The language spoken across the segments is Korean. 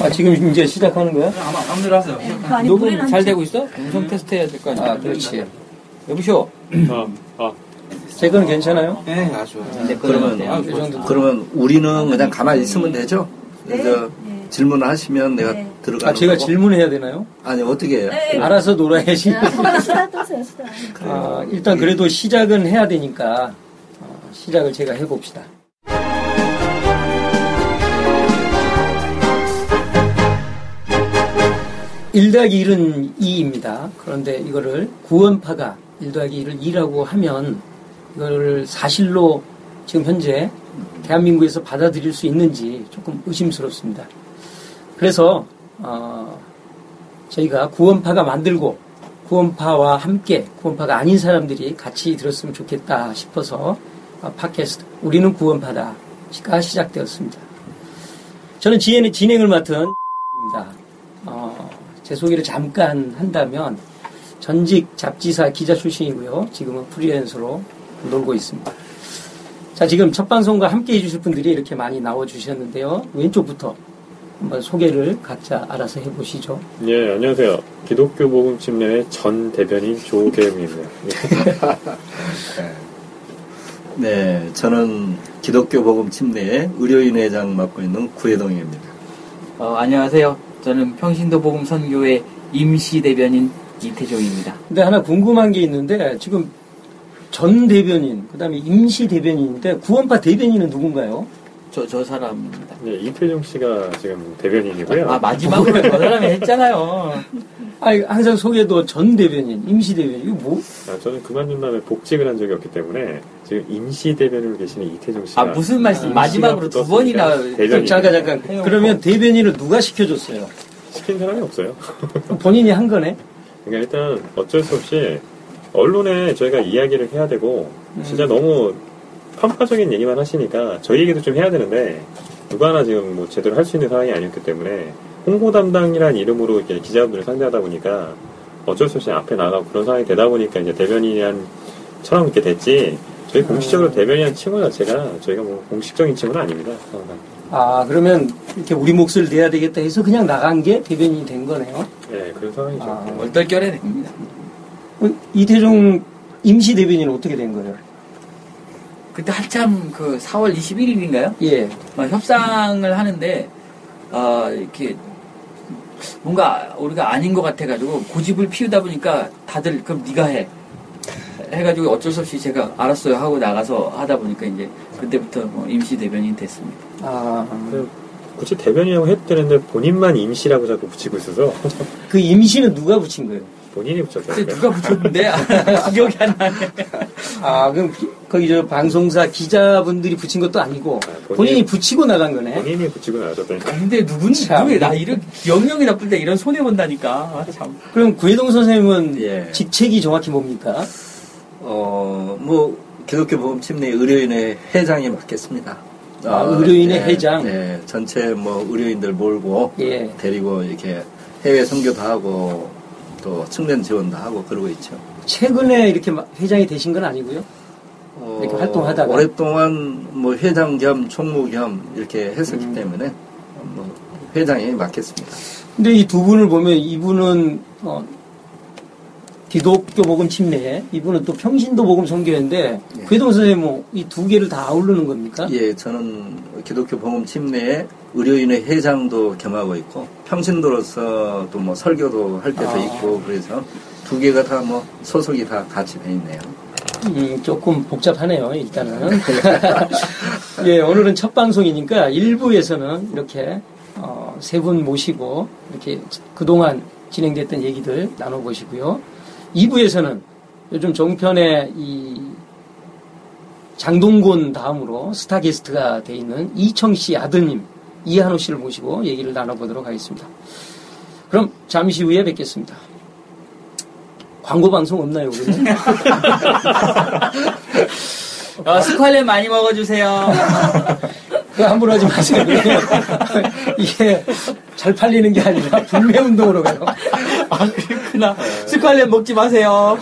아, 지금 이제 시작하는 거야? 아마 마음대로 하세요. 아니, 녹음 노래는 잘 좀- 되고 있어? 음성 테스트 해야 될 거 아니야? 아, 그렇지. 여보쇼. 아, 아, 제건 괜찮아요? 네, 아주. 네, 그러면 아, 이 정도. 그러면 우리는 그냥 가만히 있으면 되죠? 네. 그래서 네. 질문을 하시면 내가 네. 들어가는 아, 제가 거고. 질문해야 되나요? 아니 어떻게 해요? 네. 알아서 놀아야지. 아, 수다, 수다 떠세요, 수다. 아, 일단 그래도 시작은 해야 되니까 어, 시작을 제가 해봅시다. 일 더하기 1은 2입니다. 그런데 이거를 구원파가 1 더하기 1을 2라고 하면 이거를 사실로 지금 현재 대한민국에서 받아들일 수 있는지 조금 의심스럽습니다. 그래서 어, 저희가 구원파가 만들고 구원파와 함께 구원파가 아닌 사람들이 같이 들었으면 좋겠다 싶어서 어, 팟캐스트 우리는 구원파다가 시작되었습니다. 저는 진행, 진행을 맡은 입니다. 어, 제 소개를 잠깐 한다면 전직 잡지사 기자 출신이고요. 지금은 프리랜서로 놀고 있습니다. 자, 지금 첫 방송과 함께 해주실 분들이 이렇게 많이 나와주셨는데요. 왼쪽부터 한번 소개를 각자 알아서 해보시죠. 예, 안녕하세요. 기독교 복음 침례의 전 대변인 조계웅입니다. 네, 저는 기독교 복음 침례의 의료인 회장 맡고 있는 구혜동입니다. 어, 안녕하세요. 저는 평신도 복음 선교회 임시 대변인 이태종입니다. 근데 하나 궁금한 게 있는데 지금 전 대변인, 그 다음에 임시 대변인인데 구원파 대변인은 누군가요? 저, 저 사람입니다. 예, 이태종 씨가 지금 대변인이고요. 아, 마지막으로 저 사람이 했잖아요. 아니, 항상 소개도 전 대변인, 임시 대변인, 이거 뭐? 아, 저는 그만둔 다음에 복직을 한 적이 없기 때문에 지금 임시 대변인으로 계시는 이태종 씨가 아, 무슨 말씀, 아, 마지막으로 두 번이나. 대변인. 잠깐, 잠깐. 그러면 대변인을 누가 시켜줬어요? 시킨 사람이 없어요. 본인이 한 거네? 그러니까 일단 어쩔 수 없이 언론에 저희가 이야기를 해야 되고 진짜 음. 너무 편파적인 얘기만 하시니까 저희 얘기도 좀 해야 되는데 누가 하나 지금 뭐 제대로 할 수 있는 상황이 아니었기 때문에 홍보 담당이라는 이름으로 이렇게 기자분들을 상대하다 보니까 어쩔 수 없이 앞에 나가고 그런 상황이 되다 보니까 이제 대변인한 처럼 이렇게 됐지 저희 공식적으로 대변인한 칭호 자체가 저희가 뭐 공식적인 칭호는 아닙니다. 아, 그러면 이렇게 우리 몫을 내야 되겠다 해서 그냥 나간 게 대변인이 된 거네요. 네 그런 상황이죠. 아, 얼떨결에 됩니다. 어, 이태종 임시 대변인은 어떻게 된 거예요? 그때 한참 그 4월 21일인가요? 예. 협상을 하는데, 어, 이렇게, 뭔가 우리가 아닌 것 같아가지고 고집을 피우다 보니까 다들 그럼 네가 해. 해가지고 어쩔 수 없이 제가 알았어요 하고 나가서 하다 보니까 이제 그때부터 뭐 임시 대변인 됐습니다. 아, 그 굳이 대변인이라고 해도 되는데 본인만 임시라고 자꾸 붙이고 있어서 그 임시는 누가 붙인 거예요? 본인이 붙였어요. 누가 붙였는데 기억이 안 나네. 아, 그럼 기- 거기 저 방송사 기자분들이 붙인 것도 아니고 아, 본인- 본인이 붙이고 나간 거네? 본인이 붙이고 나셨다니까. 근데 누군지 참. 누구야? 나 이런 기억력이 나쁠 때 이런 손해 본다니까. 아, 참. 그럼 구혜동 선생님은 예. 직책이 정확히 뭡니까? 어, 뭐 기독교 복음 침례 의료인의 회장이 맡겠습니다. 아, 의료인의 예, 회장? 네, 전체 뭐 의료인들 몰고 예. 데리고 이렇게 해외 선교도 하고 또 청년 지원도 하고 그러고 있죠. 최근에 이렇게 막 회장이 되신 건 아니고요. 어, 이렇게 활동하다가? 오랫동안 뭐 회장 겸 총무 겸 이렇게 했었기 음. 때문에 뭐 회장이 맡겠습니다. 근데 이 두 분을 보면 이분은 어, 기독교 복음 침례, 이분은 또 평신도 복음 선교회인데 예. 구혜동 선생님 뭐 이 두 개를 다 아우르는 겁니까? 예, 저는 기독교 복음 침례에 의료인의 회장도 겸하고 있고 평신도로서도 뭐 설교도 할 때도 아. 있고 그래서 두 개가 다 뭐 소속이 다 같이 돼 있네요. 음, 조금 복잡하네요, 일단은. 예, 오늘은 첫 방송이니까 1부에서는 이렇게 어, 세 분 모시고 이렇게 그동안 진행됐던 얘기들 나눠보시고요. 2부에서는 요즘 종편에 이 장동곤 다음으로 스타 게스트가 돼 있는 이청 씨 아드님 이한호 씨를 모시고 얘기를 나눠보도록 하겠습니다. 그럼 잠시 후에 뵙겠습니다. 광고 방송 없나요, 우리는? 어, 스ኳ레 많이 먹어주세요. 그거 함부로 하지 마세요. 이게 잘 팔리는 게 아니라 불매 운동으로 가요. 아, 그렇구나. 스ኳ레 먹지 마세요.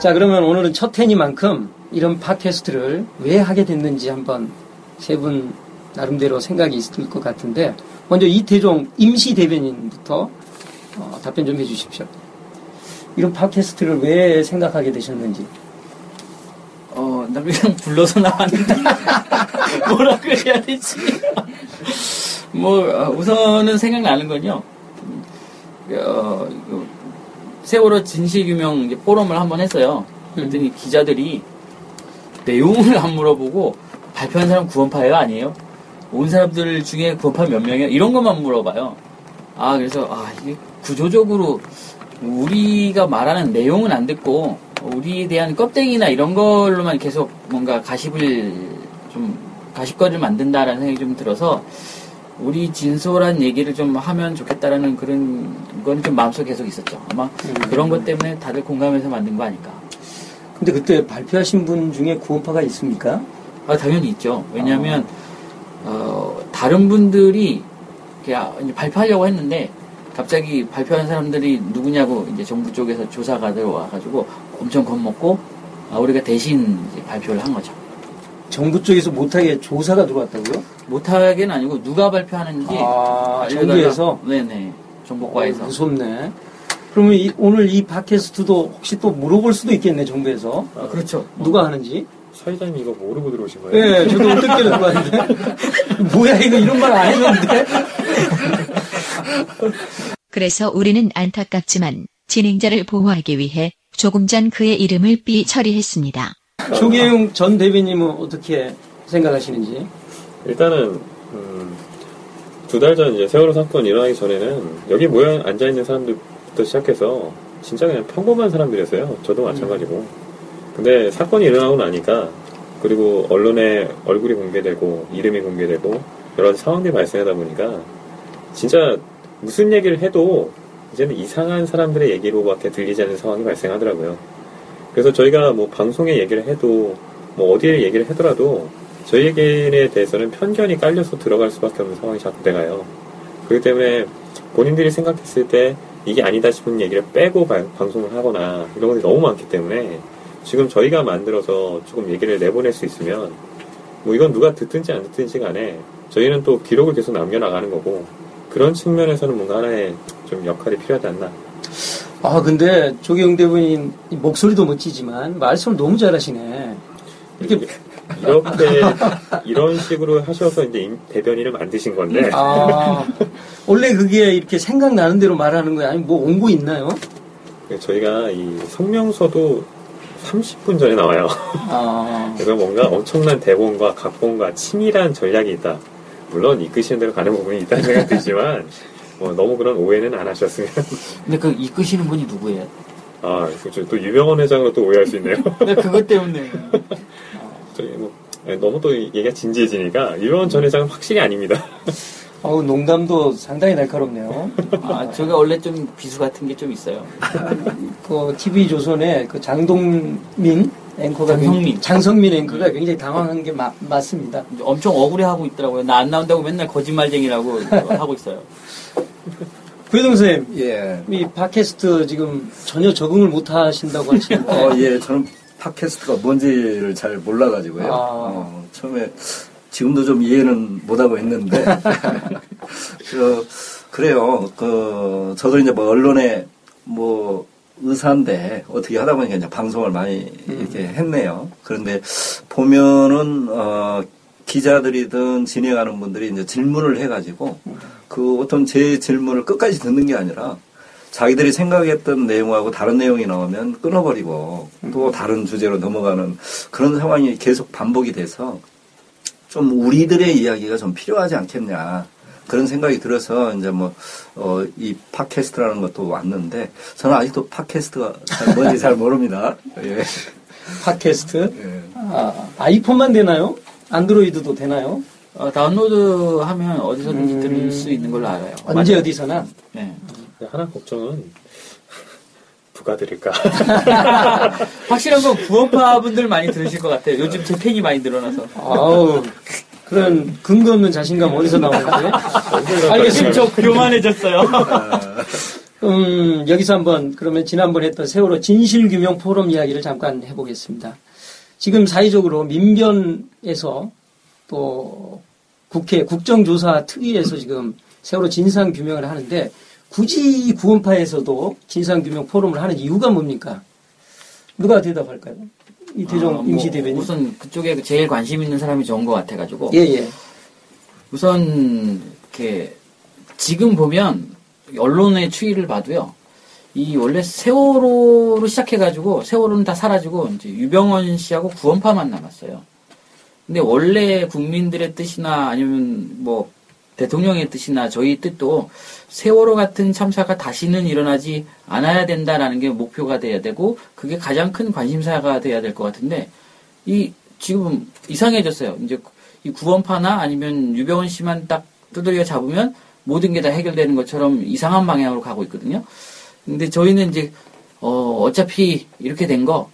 자, 그러면 오늘은 첫 회니만큼 이런 팟캐스트를 왜 하게 됐는지 한번 세 분 나름대로 생각이 있을 것 같은데, 먼저 이태종 임시 대변인부터 어, 답변 좀 해주십시오. 이런 팟캐스트를 왜 생각하게 되셨는지. 어, 나 그냥 불러서 나왔는데 뭐라 그래야 되지? 뭐 어, 우선은 생각나는 건요. 어, 그 세월호 진실규명 포럼을 한번 했어요. 그랬더니 기자들이 내용을 안 물어보고 발표한 사람 구원파예요, 아니에요? 온 사람들 중에 구원파 몇 명이에요? 이런 것만 물어봐요. 아 그래서 아 이게 구조적으로 우리가 말하는 내용은 안 듣고 우리에 대한 껍데기나 이런 걸로만 계속 뭔가 가십을 좀 가십거리를 만든다라는 생각이 좀 들어서 우리 진솔한 얘기를 좀 하면 좋겠다라는 그런 건 좀 마음속에 계속 있었죠. 아마 그런 것 때문에 다들 공감해서 만든 거 아닐까. 근데 그때 발표하신 분 중에 구원파가 있습니까? 아, 당연히 있죠. 왜냐하면 어, 다른 분들이 아, 발표하려고 했는데 갑자기 발표하는 사람들이 누구냐고 이제 정부 쪽에서 조사가 들어와가지고 엄청 겁먹고 아, 우리가 대신 발표를 한 거죠. 정부 쪽에서 못하게 조사가 들어왔다고요? 못하게는 아니고 누가 발표하는지 아, 정부에서? 네네 정보과에서 어, 무섭네. 그러면 이- 오늘 이 팟캐스트도 혹시 또 물어볼 수도 있겠네, 정부에서. 아, 그렇죠. 누가 하는지? 사회자님 이거 모르고 들어오신 거예요? 예, 저도 어떻게 들어봤는데. 뭐야, 이거 이런 말 안 했는데. 그래서 우리는 안타깝지만 진행자를 보호하기 위해 조금 전 그의 이름을 삐 처리했습니다. 조계용 전 대변님은 어떻게 생각하시는지? 일단은 음, 두달 전 이제 세월호 사건 일어나기 전에는 여기 모여 앉아 있는 사람들부터 시작해서 진짜 그냥 평범한 사람들이었어요. 저도 마찬가지고. 근데 사건이 일어나고 나니까 그리고 언론에 얼굴이 공개되고 이름이 공개되고 여러 가지 상황들이 발생하다 보니까 진짜 무슨 얘기를 해도 이제는 이상한 사람들의 얘기로밖에 들리지 않는 상황이 발생하더라고요. 그래서 저희가 뭐 방송에 얘기를 해도 뭐 어디에 얘기를 하더라도 저희에게 대해서는 편견이 깔려서 들어갈 수밖에 없는 상황이 자꾸 돼가요. 그렇기 때문에 본인들이 생각했을 때 이게 아니다 싶은 얘기를 빼고 바- 방송을 하거나 이런 것들이 너무 많기 때문에 지금 저희가 만들어서 조금 얘기를 내보낼 수 있으면 뭐 이건 누가 듣든지 안 듣든지 간에 저희는 또 기록을 계속 남겨나가는 거고 그런 측면에서는 뭔가 하나의 좀 역할이 필요하지 않나. 아, 근데 조계용 대변인 이 목소리도 멋지지만 말씀을 너무 잘하시네. 이렇게, 이렇게 이런 식으로 하셔서 이제 임- 대변인을 만드신 건데 아, 원래 그게 이렇게 생각나는 대로 말하는 거야? 아니면 뭐 온고 있나요? 저희가 이 성명서도 30분 전에 나와요. 아, 그래서 뭔가 엄청난 대본과 각본과 치밀한 전략이 있다. 물론 이끄시는 대로 가는 부분이 있다는 생각이 들지만 뭐 너무 그런 오해는 안 하셨으면 근데 그 이끄시는 분이 누구예요? 아 그렇죠. 또 유명한 회장으로 또 오해할 수 있네요. 근데 그것 때문에 저희 뭐 예, 너무 또 얘기가 진지해지니까 유명한 전 회장은 확실히 아닙니다. 어우, 농담도 상당히 날카롭네요. 아, 제가 원래 좀 비수 같은 게 좀 있어요. 그 TV 조선의 그 장동민 앵커가 장성민. 굉장히- 장성민 앵커가 굉장히 당황한 게 마- 맞습니다. 엄청 억울해하고 있더라고요. 나 안 나온다고 맨날 거짓말쟁이라고 하고 있어요. 구혜동 선생님, 예. 이 팟캐스트 지금 전혀 적응을 못 하신다고 하시는데 어, 예, 저는 팟캐스트가 뭔지를 잘 몰라가지고요. 아. 어, 처음에 지금도 좀 이해는 못하고 있는데, 그, 그래요. 그, 저도 이제 뭐 언론에 뭐 의사인데 어떻게 하다 보니까 이제 방송을 많이 이렇게 했네요. 그런데 보면은, 어, 기자들이든 진행하는 분들이 이제 질문을 해가지고 그 어떤 제 질문을 끝까지 듣는 게 아니라 자기들이 생각했던 내용하고 다른 내용이 나오면 끊어버리고 또 다른 주제로 넘어가는 그런 상황이 계속 반복이 돼서 좀 우리들의 이야기가 좀 필요하지 않겠냐. 그런 생각이 들어서 이제 뭐, 어, 이 팟캐스트라는 것도 왔는데 저는 아직도 팟캐스트가 잘 뭔지 잘 모릅니다. 예. 팟캐스트 예. 아, 아이폰만 되나요? 안드로이드도 되나요? 어, 다운로드 하면 어디서든지 음. 들을 수 있는 걸로 알아요. 언제 맞아요. 어디서나 네. 하나 걱정은 들을까? 확실한 건 구원파 분들 많이 들으실 것 같아요. 요즘 제 팬이 많이 늘어나서. 아우 그런 근거 없는 자신감 어디서 나오는지 알겠습니다. 저 교만해졌어요. 음, 여기서 한번 그러면 지난번에 했던 세월호 진실규명 포럼 이야기를 잠깐 해보겠습니다. 지금 사회적으로 민변에서 또 국회 국정조사 특위에서 지금 세월호 진상규명을 하는데 굳이 구원파에서도 진상규명 포럼을 하는 이유가 뭡니까? 누가 대답할까요? 이태종 아, 뭐 임시대변인. 우선 그쪽에 제일 관심 있는 사람이 좋은 것 같아가지고 예, 예. 우선 이렇게 지금 보면 언론의 추이를 봐도요. 이 원래 세월호로 시작해가지고 세월호는 다 사라지고 이제 유병원 씨하고 구원파만 남았어요. 근데 원래 국민들의 뜻이나 아니면 뭐 대통령의 뜻이나 저희 뜻도 세월호 같은 참사가 다시는 일어나지 않아야 된다라는 게 목표가 돼야 되고 그게 가장 큰 관심사가 돼야 될 것 같은데 이 지금 이상해졌어요. 이제 이 구원파나 아니면 유병원 씨만 딱 두드려 잡으면 모든 게 다 해결되는 것처럼 이상한 방향으로 가고 있거든요. 근데 저희는 이제 어 어차피 이렇게 된 거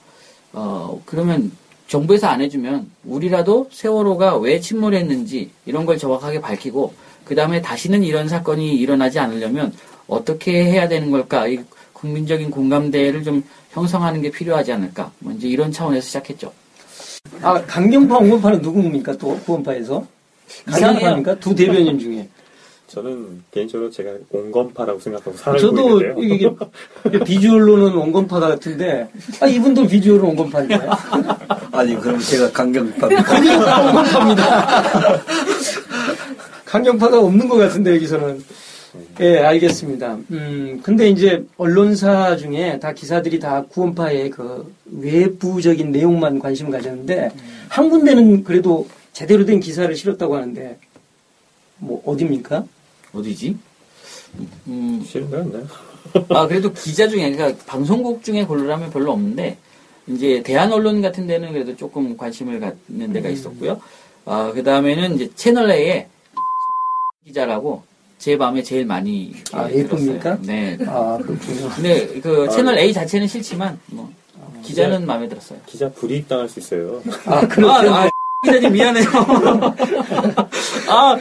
어 그러면 정부에서 안 해주면 우리라도 세월호가 왜 침몰했는지 이런 걸 정확하게 밝히고 그 다음에 다시는 이런 사건이 일어나지 않으려면 어떻게 해야 되는 걸까? 이 국민적인 공감대를 좀 형성하는 게 필요하지 않을까? 뭐 이제 이런 차원에서 시작했죠. 아, 강경파, 온건파는 누구입니까? 또 구원파에서? 강경파입니까? 두 대변인 중에. 저는 개인적으로 제가 온건파라고 생각하고 살고 저도 있는데요. 이게 비주얼로는 온건파 같은데, 아, 이분도 비주얼은 온건파인가요? 아니 그럼 제가 강경파 강경파 온건파입니다. 강경파가 없는 것 같은데, 여기서는. 예, 알겠습니다. 음, 근데 이제 언론사 중에 다 기사들이 다 구원파의 그 외부적인 내용만 관심 가졌는데, 한 군데는 그래도 제대로 된 기사를 실었다고 하는데, 뭐, 어딥니까? 어디지? 음, 거 없나요? 아, 그래도 기자 중에, 그러니까 방송국 중에 고르라면 별로 없는데, 이제 대한 언론 같은 데는 그래도 조금 관심을 갖는 데가 있었고요. 아, 그 다음에는 이제 채널 A에 기자라고 제 마음에 제일 많이 아. 예쁩니까? 네. 아, 그렇군요. 근데 그 채널 A 자체는 싫지만, 뭐, 기자는 마음에 들었어요. 기자 불이익 당할 수 있어요. 아, 그렇군요. 아, 아, 기자님 미안해요. 아,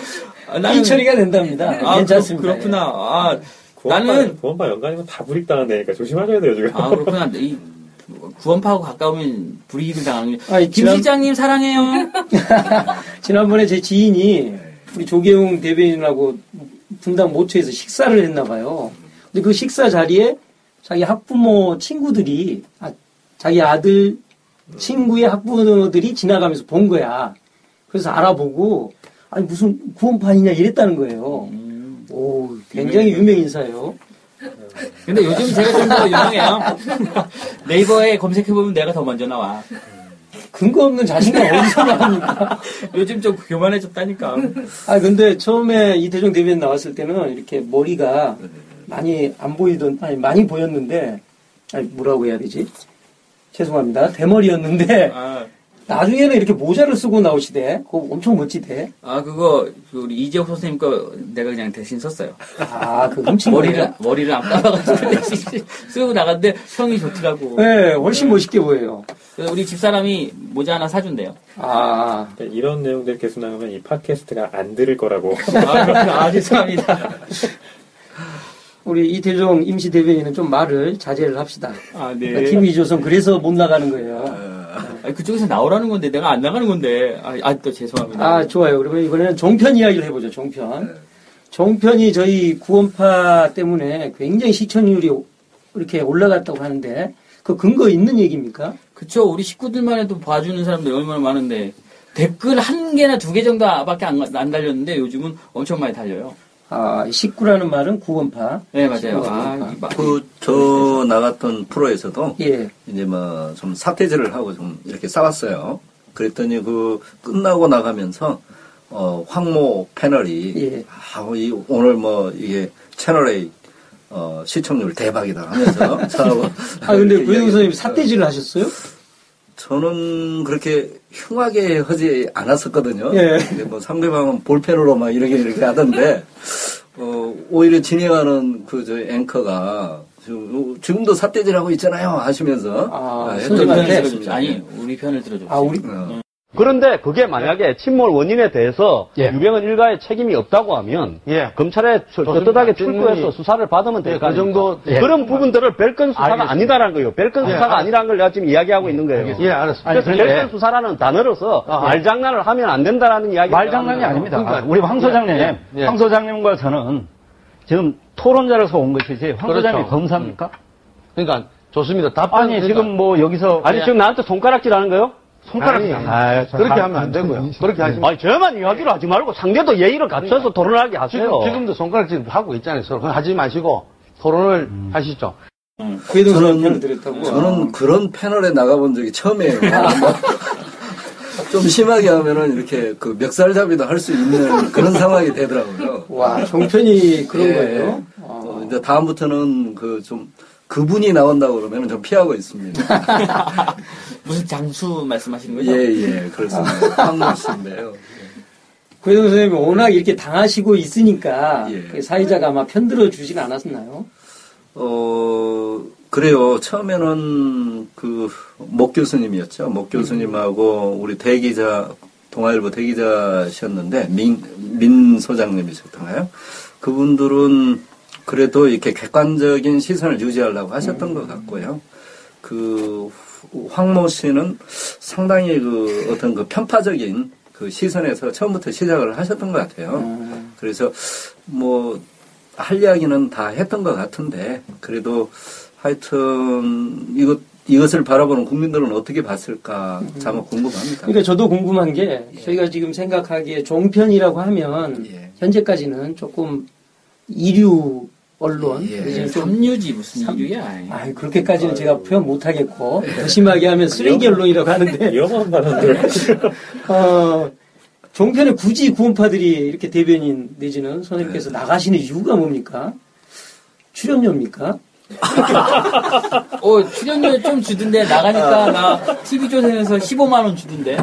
나는 이 처리가 된답니다. 아, 괜찮습니다. 그렇, 구나 아, 구원파, 나는 구원파 연관이면 다 불이익 당한다니까 조심하셔야 돼요 지금. 아 그렇구나. 이 구원파하고 가까우면 불이익을 당하는 거. 아니, 김 지난- 시장님 사랑해요. 지난번에 제 지인이 우리 조계웅 대변인하고 분당 모처에서 식사를 했나 봐요. 근데 그 식사 자리에 자기 학부모 친구들이 아, 자기 아들 친구의 학부모들이 지나가면서 본 거야. 그래서 알아보고 아니 무슨 구원판이냐 이랬다는 거예요. 음. 오, 굉장히 유명 인사예요. 근데 요즘 제가 좀 더 유명해요. 네이버에 검색해보면 내가 더 먼저 나와. 근거 없는 자신감 어디서 나옵니까? 요즘 좀 교만해졌다니까. 아 근데 처음에 이태종 대변인 나왔을 때는 이렇게 머리가 많이 안 보이던 아니 많이 보였는데 아니 뭐라고 해야 되지? 죄송합니다 대머리였는데 아, 나중에는 이렇게 모자를 쓰고 나오시대. 그거 엄청 멋지대. 아 그거 그 우리 이재욱 선생님 거 내가 그냥 대신 썼어요. 아 그 훔친 머리를 거예요? 머리를 안 감아가지고 대신 쓰고 나갔는데 평이 좋더라고. 네, 훨씬 멋있게 보여요. 그래서 우리 집사람이 모자 하나 사준대요. 아, 그러니까 이런 내용들 계속 나가면 이 팟캐스트가 안 들을 거라고. 아. 아, 죄송합니다. 우리 이태종 임시 대변인은 좀 말을 자제를 합시다. 아, 그러니까 네. TV 조선 그래서 못 나가는 거예요. 아니, 그쪽에서 나오라는 건데 내가 안 나가는 건데. 아, 아, 또 죄송합니다. 아, 좋아요. 그러면 이번에는 종편 이야기를 해보죠, 종편. 종편이 저희 구원파 때문에 굉장히 시청률이 이렇게 올라갔다고 하는데, 그 근거 있는 얘기입니까? 그쵸. 우리 식구들만 해도 봐주는 사람들이 얼마나 많은데. 댓글 한 개나 두 개 정도밖에 안, 안 달렸는데 요즘은 엄청 많이 달려요. 아, 식구라는 말은 구원파. 네, 맞아요. 아, 구원파. 이 마- 그저 나갔던 프로에서도 예. 이제 뭐 좀 사태질을 하고 좀 이렇게 싸웠어요. 그랬더니 그 끝나고 나가면서 어 황모 패널이 예. 아, 이 오늘 뭐 이게 채널A 어 시청률 대박이다 하면서 아, 근데 구혜동 선생님. 사태질을 하셨어요? 저는 그렇게 흉하게 하지 않았었거든요. 예. 근데 뭐 상대방은 볼펜으로 막 이렇게 이렇게 하던데 어, 오히려 진행하는 그 저 앵커가 지금, 지금도 삿대질하고 있잖아요 하시면서 아, 어, 선생님한테? 했던 적이 있습니다. 아니, 우리 편을 들어줬죠. 아, 우리, 어. 그런데 그게 만약에 침몰 원인에 대해서 예. 유병헌 일가의 책임이 없다고 하면 예. 검찰에. 떳떳하게 출두해서 수사를 받으면 될 예, 거 그? 정도- 예. 그런 부분들을 별건 수사가 알겠습니다. 아니다라는 거예요. 별건 예, 수사가 알- 아니라는 걸 내가 지금 이야기하고 있는 거예요. 예, 알았습니다. 그래서 아니, 별건 그런데- 수사라는 단어를 써 아, 말장난을 하면 안 된다라는 이야기 말장난이 아닙니다. 그러니까 우리 황 소장님, 예, 예. 황 소장님과 저는 지금 토론자로서 온 것이지 황 그렇죠. 소장님이 검사입니까? 그러니까 좋습니다. 답변 아니 지금 뭐 여기서 아니 지금 나한테 손가락질 하는 거요? 손가락 아니, 아, 그렇게 하면 안 되고요. 그렇게 하지 아니, 저만 이야기를 하지 말고 상대도 예의를 갖춰서 토론을 하게 하세요. 지금 도 손가락질 하고 있잖아요. 서로. 하지 마시고 토론을 하시죠. 구혜동 저는-. 저는 그런 패널에 나가본 적이 처음이에요. 뭐, 좀 심하게 하면은 이렇게 그 멱살잡이도 할 수 있는 그런 상황이 되더라고요. 와, 종편이 그런 예. 거예요? 어, 이제 다음부터는 그 좀 그분이 나온다고 그러면 좀 피하고 있습니다. 무슨 장수 말씀하시는 거죠? 예, 예, 그렇습니다. 황모 씨인데요. 구혜동 선생님이 워낙 이렇게 당하시고 있으니까 예. 그 사회자가 아마 편들어 주진 않았나요? 어, 그래요. 처음에는 그, 목 교수님이었죠. 목 교수님하고 우리 대기자, 동아일보 대기자셨는데, 민, 민 소장님이셨던가요? 그분들은 그래도 이렇게 객관적인 시선을 유지하려고 하셨던 것 같고요. 그, 황모 씨는 상당히 그 어떤 그 편파적인 그 시선에서 처음부터 시작을 하셨던 것 같아요. 그래서 뭐, 할 이야기는 다 했던 것 같은데 그래도 하여튼 이것 이것을 바라보는 국민들은 어떻게 봤을까 참 궁금합니다. 그러니까 저도 궁금한 게 저희가 지금 생각하기에 종편이라고 하면 예. 현재까지는 조금 이류 언론 예. 좀 삼류지 무슨 이류야. 아 그렇게까지는 제가 표현 못하겠고 더 심하게 하면 쓰레기 언론이라고 하는데 위험한 발언들. 어, 종편에 굳이 구원파들이 이렇게 대변인 내지는 선생님께서 나가시는 이유가 뭡니까? 출연료입니까? 어, 출연료 좀 주던데, 나가니까 나 TV조선에서 15만 원 주던데.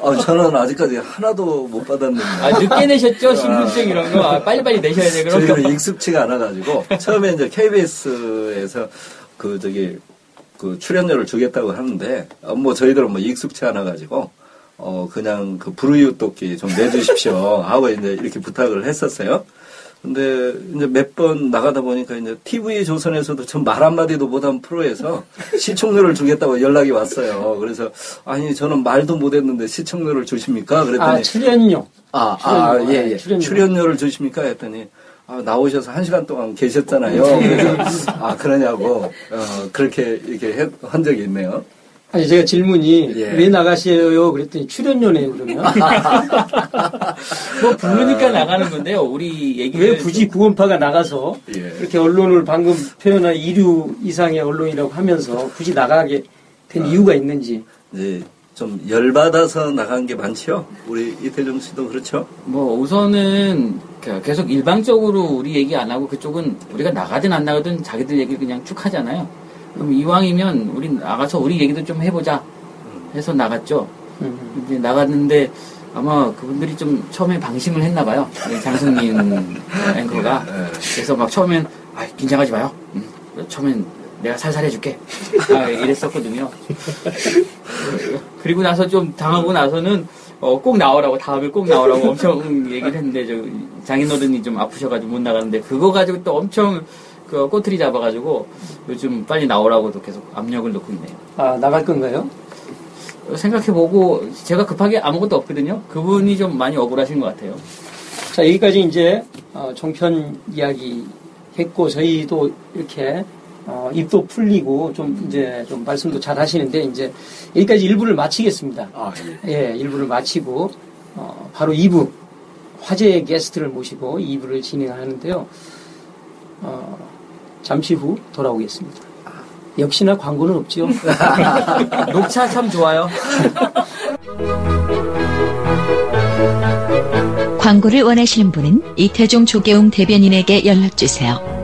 어, 저는 아직까지 하나도 못 받았는데 아, 늦게 내셨죠? 신분증 이런 거. 아, 빨리빨리 내셔야 돼, 그런 저희는 거. 익숙치가 않아가지고 처음에 이제 KBS에서 그 저기 그 출연료를 주겠다고 하는데 어, 뭐 저희들은 뭐 익숙치 않아가지고 어 그냥 그 불우이웃 돕기 좀 내주십시오 하고 이제 이렇게 부탁을 했었어요. 근데 이제 몇 번 나가다 보니까 이제 TV 조선에서도 전 말 한마디도 못한 프로에서 시청료를 주겠다고 연락이 왔어요. 그래서 아니 저는 말도 못했는데 시청료를 주십니까? 그랬더니 아 출연료. 아, 아, 출연료. 예, 예. 아, 출연료. 출연료. 를 주십니까? 했더니, 아, 나오셔서 한 시간 동안 계셨잖아요. 그래서, 아, 그러냐고, 어, 그렇게 이렇게 해- 한 적이 있네요. 아니 제가 질문이 예. 왜 나가세요? 그랬더니 출연료네요 그러면 뭐, 부르니까 나가는 건데요. 우리 얘기. 왜 굳이 구원파가 나가서 예. 그렇게 언론을 방금 표현한 이류 이상의 언론이라고 하면서 굳이 나가게 된 이유가 있는지 이제 좀 열받아서 나간 게 많죠? 우리 이태정 씨도 그렇죠? 뭐 우선은 그 계속 일방적으로 우리 얘기 안 하고 그쪽은 우리가 나가든 안 나가든 자기들 얘기를 그냥 쭉 하잖아요. 그럼 이왕이면 우리 나가서 우리 얘기도 좀 해보자 해서 나갔죠. 음. 이제 나갔는데 아마 그분들이 좀 처음에 방심을 했나 봐요. 이 장승민 앵커가. 그래서 막 처음엔 아, 긴장하지 마요. 음, 처음엔 내가 살살 해줄게. 아, 이랬었거든요. 그리고 나서 좀 당하고 나서는 어, 꼭 나오라고 다음에 꼭 나오라고 엄청 얘기를 했는데 저 장인어른이 좀 아프셔가지고 못 나가는데 그거 가지고 또 엄청 그 꼬투리 잡아가지고 요즘 빨리 나오라고도 계속 압력을 넣고 있네요. 아 나갈 건가요? 생각해보고 제가 급하게 아무것도 없거든요. 그분이 좀 많이 억울하신 것 같아요. 자 여기까지 이제 어, 종편 이야기 했고 저희도 이렇게 어, 입도 풀리고 좀 이제 좀 말씀도 잘 하시는데 이제 여기까지 1부를 마치겠습니다. 아, 예, 1부를 마치고 어, 바로 2부 화제의 게스트를 모시고 2부를 진행하는데요. 어, 잠시 후 돌아오겠습니다. 역시나 광고는 없죠. 녹차 참 좋아요. 광고를 원하시는 분은 이태종 조계웅 대변인에게 연락 주세요.